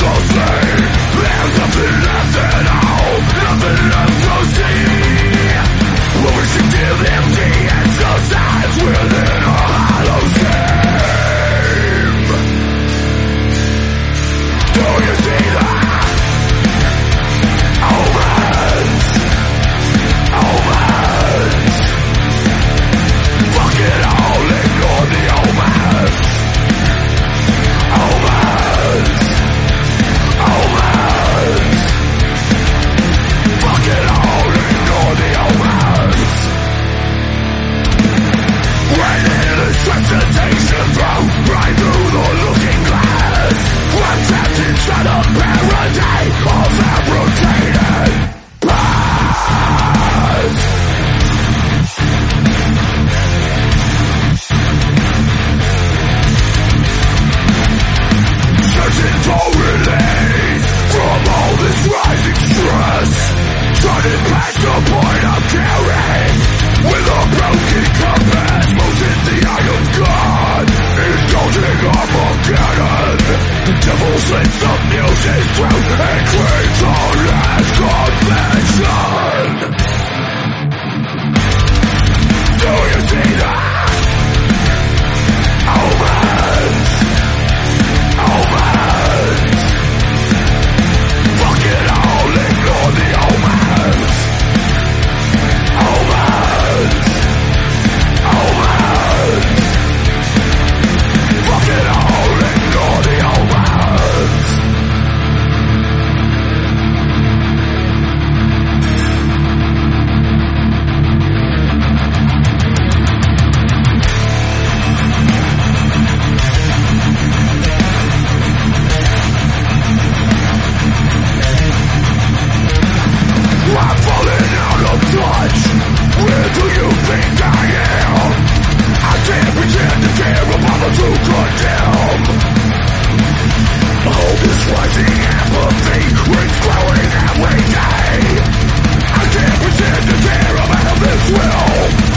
Close Devils lift the muses throat, it creeps on and convention. Will